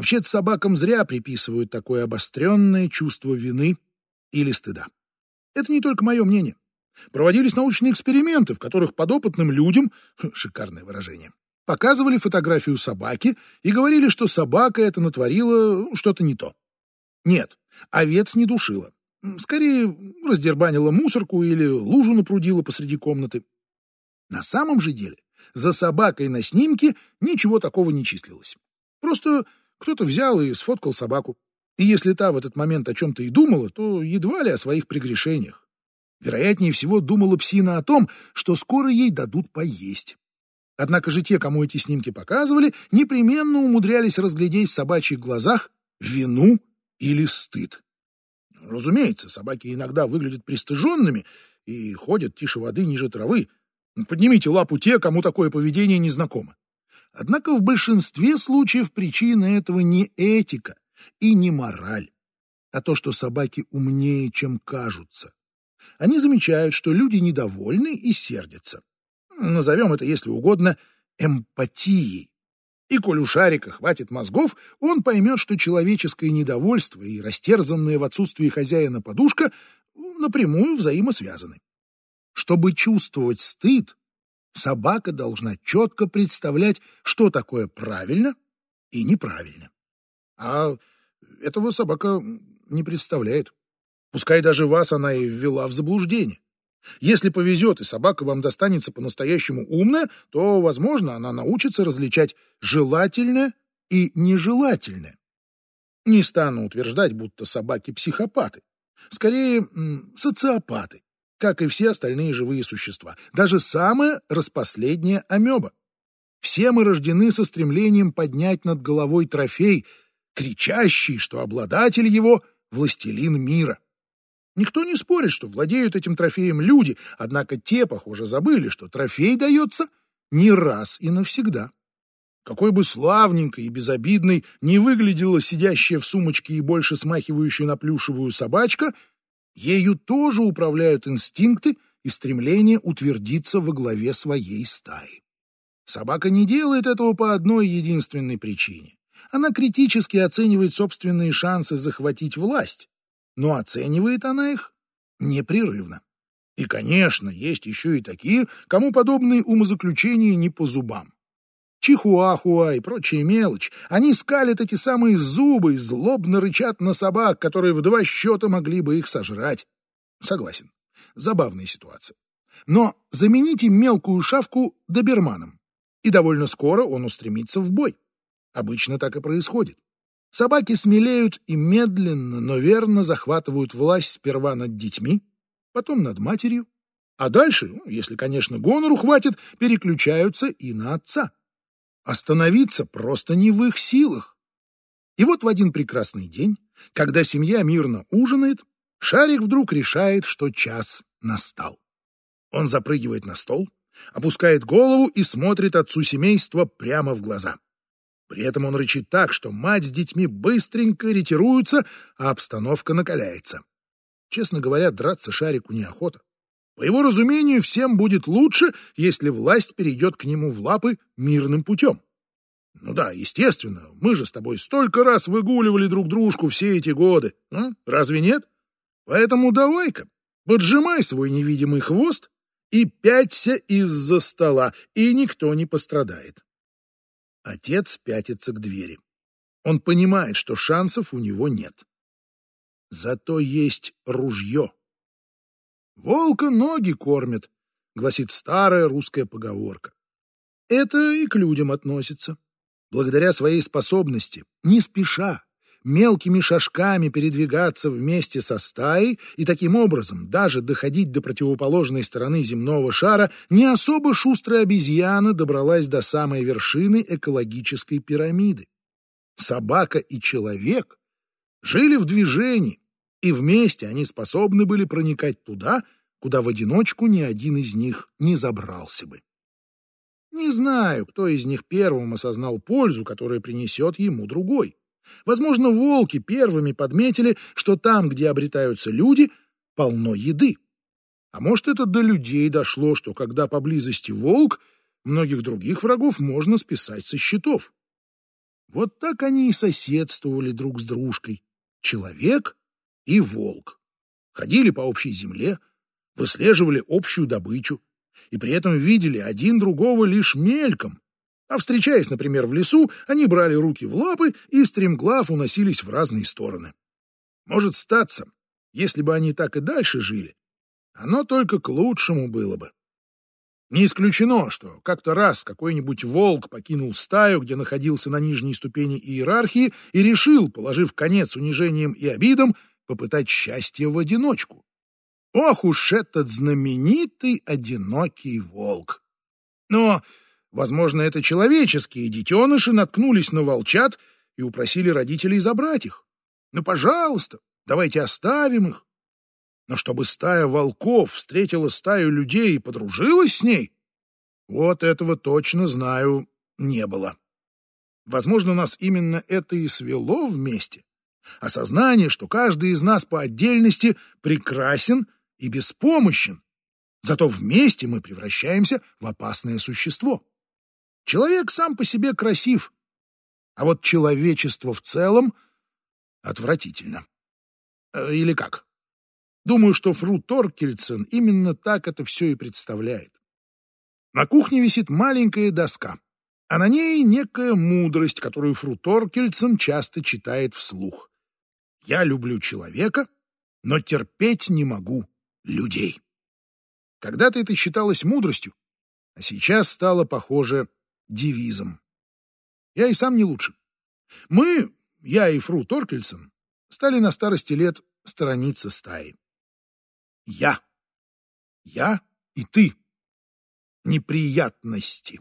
Вообще-то собакам зря приписывают такое обостренное чувство вины или стыда. Это не только мое мнение. Проводились научные эксперименты, в которых подопытным людям, шикарное выражение, показывали фотографию собаки и говорили, что собака это натворила что-то не то. Нет, овец не душила. Скорее, раздербанила мусорку или лужу напрудила посреди комнаты. На самом же деле, за собакой на снимке ничего такого не числилось. Просто кто-то взял и сфоткал собаку. И если та в этот момент о чем-то и думала, то едва ли о своих прегрешениях. Вероятнее всего, думала псина о том, что скоро ей дадут поесть. Однако же те, кому эти снимки показывали, непременно умудрялись разглядеть в собачьих глазах вину или стыд. Разумеется, собаки иногда выглядят пристыженными и ходят тише воды ниже травы. Поднимите лапу те, кому такое поведение незнакомо. Однако в большинстве случаев причина этого не этика и не мораль, а то, что собаки умнее, чем кажутся. Они замечают, что люди недовольны и сердятся. Назовем это, если угодно, эмпатией. И коль у Шарика хватит мозгов, он поймет, что человеческое недовольство и растерзанная в отсутствии хозяина подушка напрямую взаимосвязаны. Чтобы чувствовать стыд, собака должна четко представлять, что такое правильно и неправильно. А этого собака не представляет. Пускай даже вас она и ввела в заблуждение. Если повезет, и собака вам достанется по-настоящему умная, то, возможно, она научится различать желательное и нежелательное. Не стану утверждать, будто собаки психопаты. Скорее, социопаты, как и все остальные живые существа. Даже самая распоследняя амеба. Все мы рождены со стремлением поднять над головой трофей, кричащий, что обладатель его — властелин мира. Никто не спорит, что владеют этим трофеем люди, однако те, похоже, забыли, что трофей дается не раз и навсегда. Какой бы славненькой и безобидной не выглядела сидящая в сумочке и больше смахивающая на плюшевую собачка, ею тоже управляют инстинкты и стремление утвердиться во главе своей стаи. Собака не делает этого по одной единственной причине. Она критически оценивает собственные шансы захватить власть, но оценивает она их непрерывно. И, конечно, есть еще и такие, кому подобные умозаключения не по зубам. Чихуахуа и прочая мелочь. Они скалят эти самые зубы и злобно рычат на собак, которые в два счета могли бы их сожрать. Согласен. Забавная ситуация. Но замените мелкую шавку доберманом, и довольно скоро он устремится в бой. Обычно так и происходит. Собаки смелеют и медленно, но верно захватывают власть сперва над детьми, потом над матерью, а дальше, ну, если, конечно, гонору хватит, переключаются и на отца. Остановиться просто не в их силах. И вот в один прекрасный день, когда семья мирно ужинает, Шарик вдруг решает, что час настал. Он запрыгивает на стол, опускает голову и смотрит отцу семейства прямо в глаза. При этом он рычит так, что мать с детьми быстренько ретируются, а обстановка накаляется. Честно говоря, драться Шарику неохота. По его разумению, всем будет лучше, если власть перейдет к нему в лапы мирным путем. Ну да, естественно, мы же с тобой столько раз выгуливали друг дружку все эти годы. А? Разве нет? Поэтому давай-ка, поджимай свой невидимый хвост и пяться из-за стола, и никто не пострадает. Отец пятится к двери. Он понимает, что шансов у него нет. Зато есть ружье. «Волка ноги кормят», — гласит старая русская поговорка. Это и к людям относится. Благодаря своей способности, не спеша, мелкими шажками передвигаться вместе со стаей и таким образом даже доходить до противоположной стороны земного шара, не особо шустрая обезьяна добралась до самой вершины экологической пирамиды. Собака и человек жили в движении, и вместе они способны были проникать туда, куда в одиночку ни один из них не забрался бы. Не знаю, кто из них первым осознал пользу, которую принесет ему другой. Возможно, волки первыми подметили, что там, где обретаются люди, полно еды. А может, это до людей дошло, что когда поблизости волк, многих других врагов можно списать со счетов. Вот так они и соседствовали друг с дружкой. Человек и волк. Ходили по общей земле, выслеживали общую добычу и при этом видели один другого лишь мельком. А встречаясь, например, в лесу, они брали руки в лапы и стремглав уносились в разные стороны. Может статься, если бы они так и дальше жили, оно только к лучшему было бы. Не исключено, что как-то раз какой-нибудь волк покинул стаю, где находился на нижней ступени иерархии, и решил, положив конец унижениям и обидам, попытать счастье в одиночку. Ох уж этот знаменитый одинокий волк! Но, возможно, это человеческие детеныши наткнулись на волчат и упросили родителей забрать их. Ну, пожалуйста, давайте оставим их. Но чтобы стая волков встретила стаю людей и подружилась с ней, вот этого точно знаю не было. Возможно, нас именно это и свело вместе. Осознание, что каждый из нас по отдельности прекрасен и беспомощен, зато вместе мы превращаемся в опасное существо. Человек сам по себе красив, а вот человечество в целом отвратительно. Э, или как? Думаю, что Фру Торкельсен именно так это все и представляет. На кухне висит маленькая доска, а на ней некая мудрость, которую Фру Торкельсен часто читает вслух. «Я люблю человека, но терпеть не могу людей». Когда-то это считалось мудростью, а сейчас стало похоже девизом. Я и сам не лучше. Мы, я и Фру Торкельсон, стали на старости лет сторониться стаи. Я. Я и ты. Неприятности.